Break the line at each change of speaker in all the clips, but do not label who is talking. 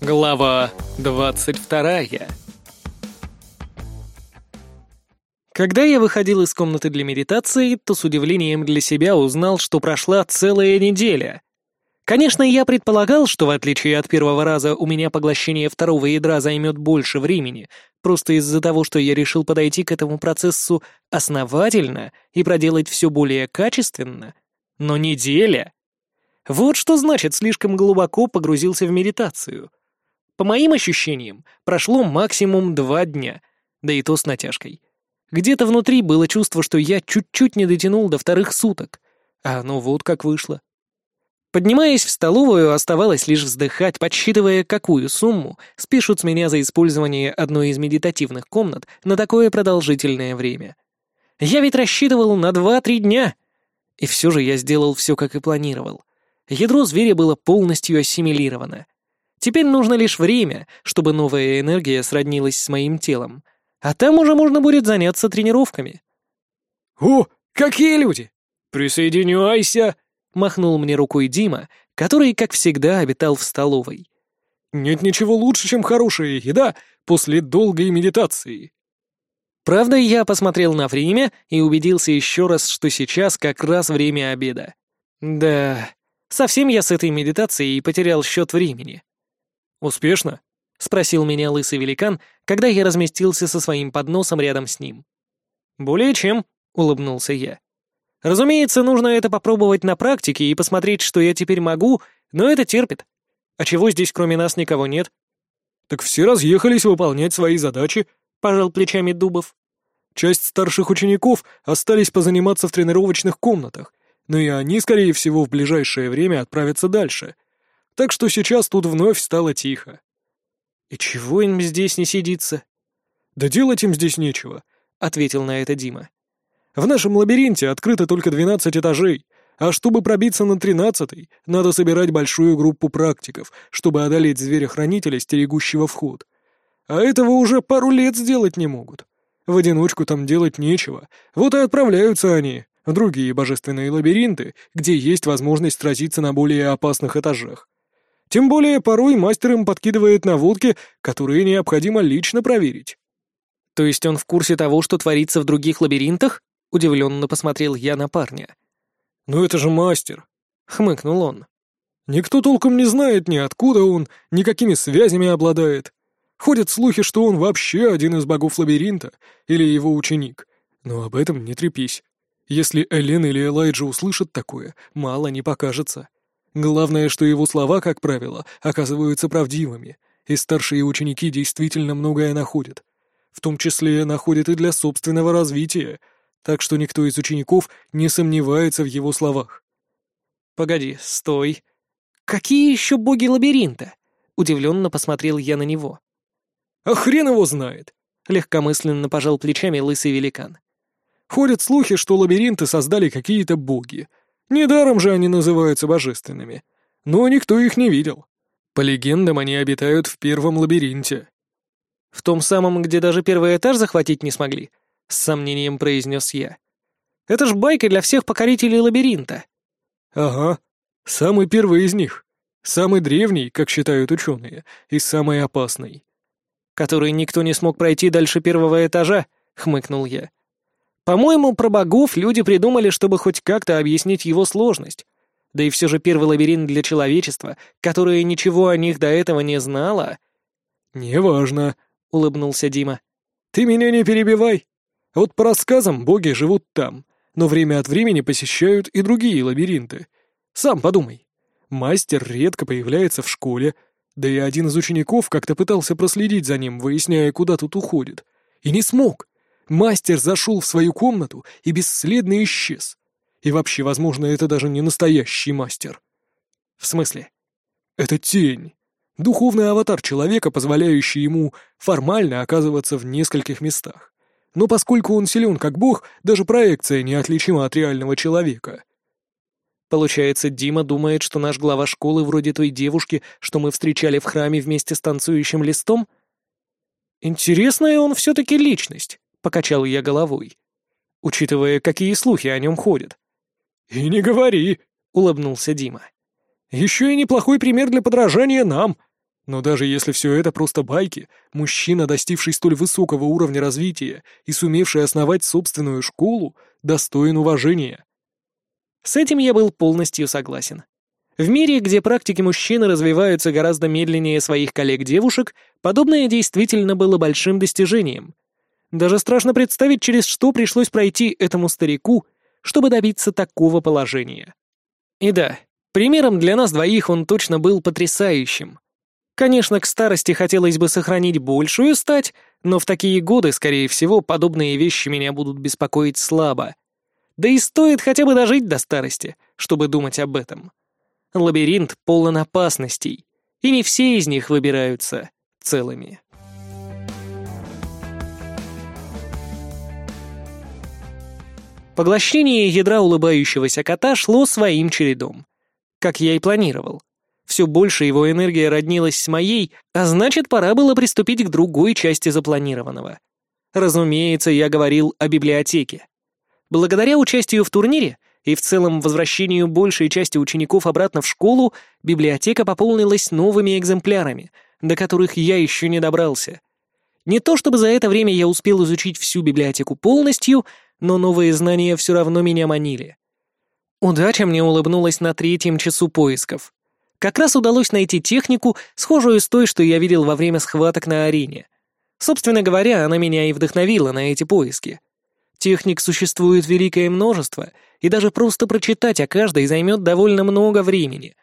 Глава двадцать вторая Когда я выходил из комнаты для медитации, то с удивлением для себя узнал, что прошла целая неделя. Конечно, я предполагал, что в отличие от первого раза у меня поглощение второго ядра займет больше времени, просто из-за того, что я решил подойти к этому процессу основательно и проделать все более качественно. Но неделя... Вот что значит слишком глубоко погрузился в медитацию. По моим ощущениям, прошло максимум два дня, да и то с натяжкой. Где-то внутри было чувство, что я чуть-чуть не дотянул до вторых суток, а оно вот как вышло. Поднимаясь в столовую, оставалось лишь вздыхать, подсчитывая, какую сумму спишут с меня за использование одной из медитативных комнат на такое продолжительное время. Я ведь рассчитывал на два-три дня. И все же я сделал все, как и планировал. Ядро зверя было полностью ассимилировано. Теперь нужно лишь время, чтобы новая энергия сроднилась с моим телом. А там уже можно будет заняться тренировками.
«О, какие люди! Присоединяйся!»
— махнул мне рукой Дима, который, как всегда, обитал в столовой.
«Нет ничего лучше, чем хорошая еда после долгой медитации».
Правда, я посмотрел на время и убедился еще раз, что сейчас как раз время обеда. Да, совсем я с этой медитацией потерял счет времени.
«Успешно?»
— спросил меня лысый великан, когда я разместился со своим подносом рядом с ним. «Более чем», — улыбнулся я. Разумеется, нужно это попробовать на практике и посмотреть, что я теперь могу, но это терпит. А чего здесь кроме нас никого нет?
Так все разъехались выполнять свои задачи, пожал плечами Дубов. Часть старших учеников остались позаниматься в тренировочных комнатах, но и они, скорее всего, в ближайшее время отправятся дальше. Так что сейчас тут вновь стало тихо.
«И чего им здесь не сидится?»
«Да делать им здесь нечего», — ответил на это Дима. В нашем лабиринте открыто только 12 этажей, а чтобы пробиться на 13 надо собирать большую группу практиков, чтобы одолеть зверя-хранителя, стерегущего вход. А этого уже пару лет сделать не могут. В одиночку там делать нечего, вот и отправляются они в другие божественные лабиринты, где есть возможность сразиться на более опасных этажах. Тем более порой мастер им подкидывает наводки, которые необходимо лично проверить.
То есть он в курсе того, что творится в других лабиринтах? Удивленно посмотрел я на парня.
«Ну это же мастер!»
— хмыкнул он.
«Никто толком не знает ни откуда он, ни какими связями обладает. Ходят слухи, что он вообще один из богов лабиринта или его ученик. Но об этом не трепись. Если Элен или Элайджа услышат такое, мало не покажется. Главное, что его слова, как правило, оказываются правдивыми, и старшие ученики действительно многое находят. В том числе находят и для собственного развития, так что никто из учеников не сомневается в его словах.
«Погоди, стой. Какие еще боги лабиринта?» Удивленно посмотрел я на него.
«А хрен его знает!» — легкомысленно пожал плечами лысый великан. «Ходят слухи, что лабиринты создали какие-то боги. Недаром же они называются божественными. Но никто их не видел. По легендам, они обитают в первом лабиринте».
«В том самом, где даже первый этаж захватить не смогли?» с сомнением произнес я. «Это ж байка для всех покорителей лабиринта».
«Ага, самый первый из них. Самый древний, как считают ученые, и самый опасный».
«Который никто не смог пройти дальше первого этажа?» — хмыкнул я. «По-моему, про богов люди придумали, чтобы хоть как-то объяснить его сложность. Да и все же первый лабиринт для человечества, которое ничего о них до этого не знало...»
«Неважно», — улыбнулся Дима. «Ты меня не перебивай. Вот по рассказам боги живут там, но время от времени посещают и другие лабиринты. Сам подумай. Мастер редко появляется в школе, да и один из учеников как-то пытался проследить за ним, выясняя, куда тут уходит. И не смог. Мастер зашел в свою комнату и бесследно исчез. И вообще, возможно, это даже не настоящий мастер.
В смысле?
Это тень. Духовный аватар человека, позволяющий ему формально оказываться в нескольких местах но поскольку он силен как бог, даже проекция неотличима от реального человека.
Получается, Дима думает, что наш глава школы вроде той девушки, что мы встречали в храме вместе с танцующим листом? Интересная он все-таки личность, покачал я головой, учитывая, какие слухи о нем ходят.
И не говори, улыбнулся Дима. Еще и неплохой пример для подражания нам. Но даже если все это просто байки, мужчина, достигший столь высокого уровня развития и сумевший основать собственную школу, достоин уважения.
С этим я был полностью согласен. В мире, где практики мужчины развиваются гораздо медленнее своих коллег-девушек, подобное действительно было большим достижением. Даже страшно представить, через что пришлось пройти этому старику, чтобы добиться такого положения. И да, примером для нас двоих он точно был потрясающим. Конечно, к старости хотелось бы сохранить большую стать, но в такие годы, скорее всего, подобные вещи меня будут беспокоить слабо. Да и стоит хотя бы дожить до старости, чтобы думать об этом. Лабиринт полон опасностей, и не все из них выбираются целыми. Поглощение ядра улыбающегося кота шло своим чередом. Как я и планировал. Все больше его энергия роднилась с моей, а значит, пора было приступить к другой части запланированного. Разумеется, я говорил о библиотеке. Благодаря участию в турнире и в целом возвращению большей части учеников обратно в школу, библиотека пополнилась новыми экземплярами, до которых я еще не добрался. Не то чтобы за это время я успел изучить всю библиотеку полностью, но новые знания все равно меня манили. Удача мне улыбнулась на третьем часу поисков. Как раз удалось найти технику, схожую с той, что я видел во время схваток на арене. Собственно говоря, она меня и вдохновила на эти поиски. Техник существует великое множество, и даже просто прочитать о каждой займет довольно много времени.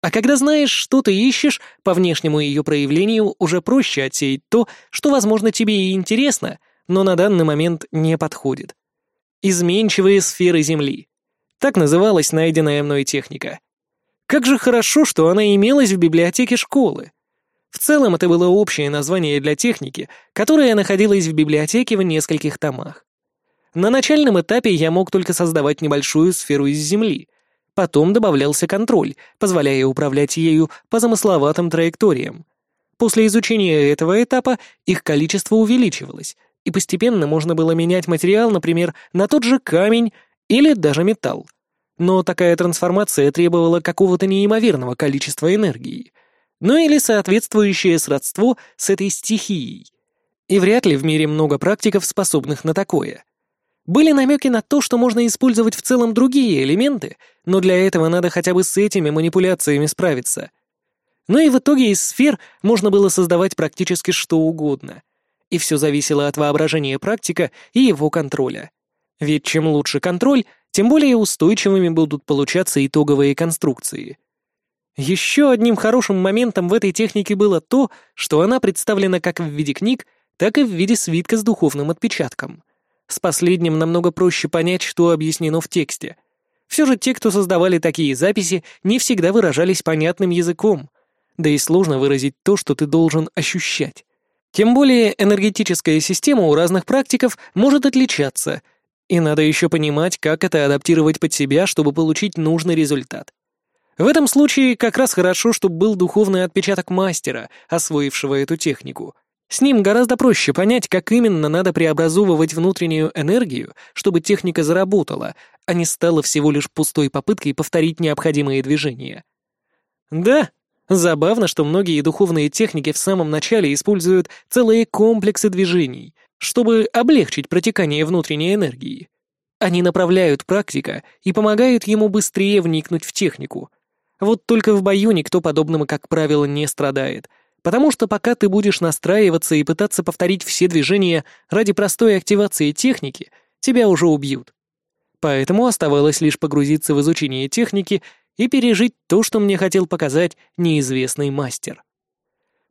А когда знаешь, что ты ищешь, по внешнему ее проявлению уже проще отсеять то, что, возможно, тебе и интересно, но на данный момент не подходит. Изменчивые сферы Земли. Так называлась найденная мной техника. Как же хорошо, что она имелась в библиотеке школы. В целом это было общее название для техники, которая находилась в библиотеке в нескольких томах. На начальном этапе я мог только создавать небольшую сферу из Земли. Потом добавлялся контроль, позволяя управлять ею по замысловатым траекториям. После изучения этого этапа их количество увеличивалось, и постепенно можно было менять материал, например, на тот же камень или даже металл. Но такая трансформация требовала какого-то неимоверного количества энергии. Ну или соответствующее сродство с этой стихией. И вряд ли в мире много практиков, способных на такое. Были намеки на то, что можно использовать в целом другие элементы, но для этого надо хотя бы с этими манипуляциями справиться. Ну и в итоге из сфер можно было создавать практически что угодно. И все зависело от воображения практика и его контроля. Ведь чем лучше контроль, тем более устойчивыми будут получаться итоговые конструкции. Еще одним хорошим моментом в этой технике было то, что она представлена как в виде книг, так и в виде свитка с духовным отпечатком. С последним намного проще понять, что объяснено в тексте. Все же те, кто создавали такие записи, не всегда выражались понятным языком. Да и сложно выразить то, что ты должен ощущать. Тем более энергетическая система у разных практиков может отличаться — и надо еще понимать, как это адаптировать под себя, чтобы получить нужный результат. В этом случае как раз хорошо, чтобы был духовный отпечаток мастера, освоившего эту технику. С ним гораздо проще понять, как именно надо преобразовывать внутреннюю энергию, чтобы техника заработала, а не стала всего лишь пустой попыткой повторить необходимые движения. Да, забавно, что многие духовные техники в самом начале используют целые комплексы движений, чтобы облегчить протекание внутренней энергии. Они направляют практика и помогают ему быстрее вникнуть в технику. Вот только в бою никто подобным, как правило, не страдает, потому что пока ты будешь настраиваться и пытаться повторить все движения ради простой активации техники, тебя уже убьют. Поэтому оставалось лишь погрузиться в изучение техники и пережить то, что мне хотел показать неизвестный мастер.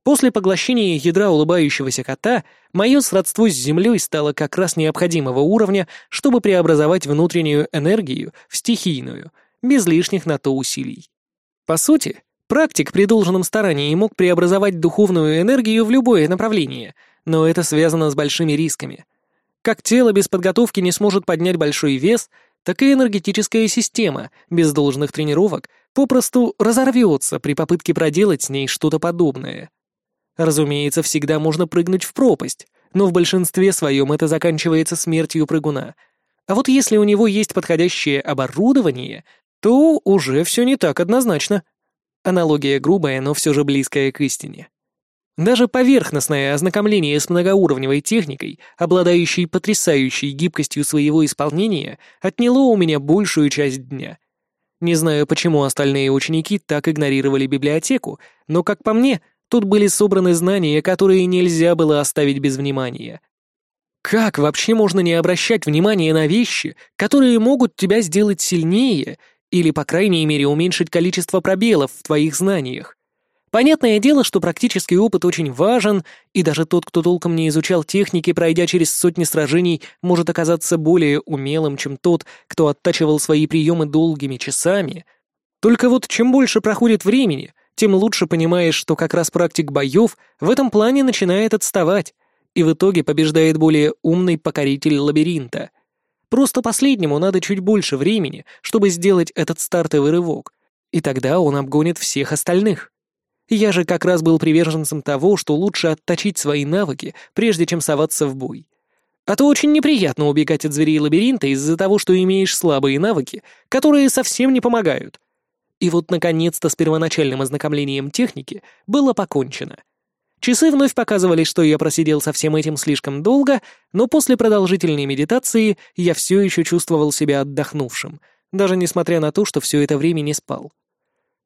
После поглощения ядра улыбающегося кота мое сродство с Землей стало как раз необходимого уровня, чтобы преобразовать внутреннюю энергию в стихийную, без лишних на то усилий. По сути, практик при должном старании мог преобразовать духовную энергию в любое направление, но это связано с большими рисками. Как тело без подготовки не сможет поднять большой вес, так и энергетическая система без должных тренировок попросту разорвется при попытке проделать с ней что-то подобное. Разумеется, всегда можно прыгнуть в пропасть, но в большинстве своем это заканчивается смертью прыгуна. А вот если у него есть подходящее оборудование, то уже все не так однозначно. Аналогия грубая, но все же близкая к истине. Даже поверхностное ознакомление с многоуровневой техникой, обладающей потрясающей гибкостью своего исполнения, отняло у меня большую часть дня. Не знаю, почему остальные ученики так игнорировали библиотеку, но, как по мне, тут были собраны знания, которые нельзя было оставить без внимания. Как вообще можно не обращать внимания на вещи, которые могут тебя сделать сильнее или, по крайней мере, уменьшить количество пробелов в твоих знаниях? Понятное дело, что практический опыт очень важен, и даже тот, кто толком не изучал техники, пройдя через сотни сражений, может оказаться более умелым, чем тот, кто оттачивал свои приемы долгими часами. Только вот чем больше проходит времени, тем лучше понимаешь, что как раз практик боев в этом плане начинает отставать, и в итоге побеждает более умный покоритель лабиринта. Просто последнему надо чуть больше времени, чтобы сделать этот стартовый рывок, и тогда он обгонит всех остальных. Я же как раз был приверженцем того, что лучше отточить свои навыки, прежде чем соваться в бой. А то очень неприятно убегать от зверей лабиринта из-за того, что имеешь слабые навыки, которые совсем не помогают. И вот, наконец-то, с первоначальным ознакомлением техники было покончено. Часы вновь показывали, что я просидел со всем этим слишком долго, но после продолжительной медитации я все еще чувствовал себя отдохнувшим, даже несмотря на то, что все это время не спал.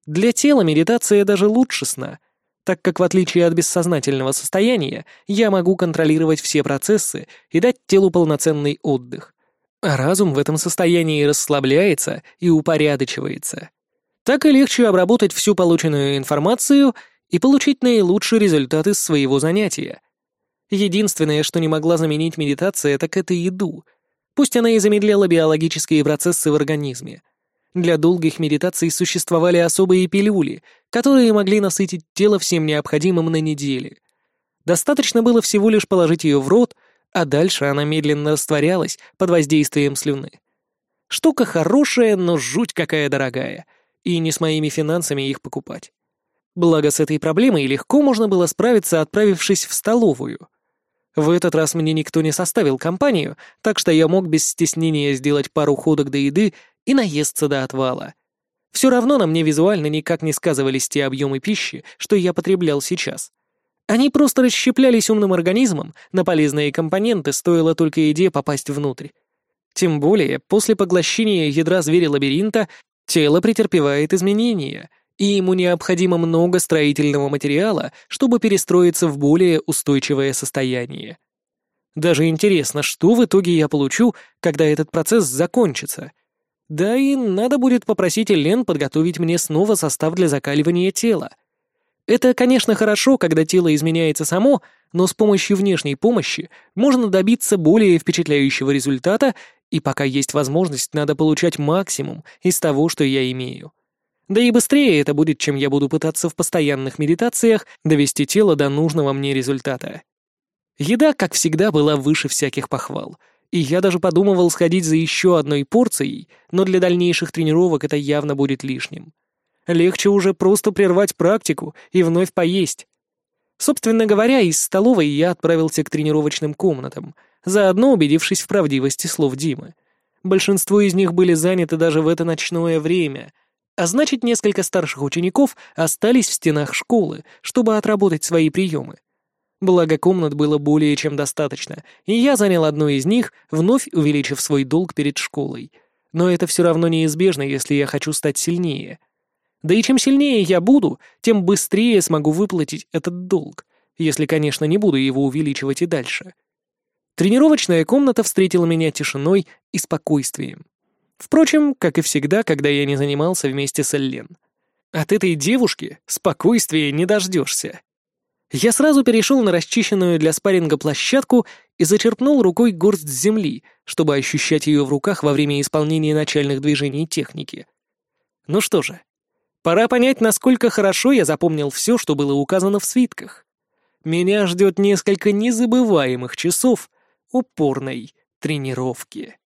Для тела медитация даже лучше сна, так как в отличие от бессознательного состояния, я могу контролировать все процессы и дать телу полноценный отдых. А разум в этом состоянии расслабляется и упорядочивается. Так и легче обработать всю полученную информацию и получить наилучший результат из своего занятия. Единственное, что не могла заменить медитация, так это еду. Пусть она и замедляла биологические процессы в организме — для долгих медитаций существовали особые пилюли, которые могли насытить тело всем необходимым на неделе. Достаточно было всего лишь положить ее в рот, а дальше она медленно растворялась под воздействием слюны. Штука хорошая, но жуть какая дорогая, и не с моими финансами их покупать. Благо, с этой проблемой легко можно было справиться, отправившись в столовую. В этот раз мне никто не составил компанию, так что я мог без стеснения сделать пару ходок до еды и наесться до отвала. Все равно на мне визуально никак не сказывались те объемы пищи, что я потреблял сейчас. Они просто расщеплялись умным организмом на полезные компоненты, стоило только еде попасть внутрь. Тем более, после поглощения ядра зверя-лабиринта тело претерпевает изменения, и ему необходимо много строительного материала, чтобы перестроиться в более устойчивое состояние. Даже интересно, что в итоге я получу, когда этот процесс закончится — да и надо будет попросить Элен подготовить мне снова состав для закаливания тела. Это, конечно, хорошо, когда тело изменяется само, но с помощью внешней помощи можно добиться более впечатляющего результата, и пока есть возможность, надо получать максимум из того, что я имею. Да и быстрее это будет, чем я буду пытаться в постоянных медитациях довести тело до нужного мне результата. Еда, как всегда, была выше всяких похвал — и я даже подумывал сходить за еще одной порцией, но для дальнейших тренировок это явно будет лишним. Легче уже просто прервать практику и вновь поесть. Собственно говоря, из столовой я отправился к тренировочным комнатам, заодно убедившись в правдивости слов Димы. Большинство из них были заняты даже в это ночное время, а значит, несколько старших учеников остались в стенах школы, чтобы отработать свои приемы. Благо комнат было более чем достаточно, и я занял одну из них, вновь увеличив свой долг перед школой. Но это все равно неизбежно, если я хочу стать сильнее. Да и чем сильнее я буду, тем быстрее смогу выплатить этот долг, если, конечно, не буду его увеличивать и дальше. Тренировочная комната встретила меня тишиной и спокойствием. Впрочем, как и всегда, когда я не занимался вместе с Эллен. От этой девушки спокойствия не дождешься. Я сразу перешел на расчищенную для спарринга площадку и зачерпнул рукой горсть земли, чтобы ощущать ее в руках во время исполнения начальных движений техники. Ну что же, пора понять, насколько хорошо я запомнил все, что было указано в свитках. Меня ждет несколько незабываемых часов упорной тренировки.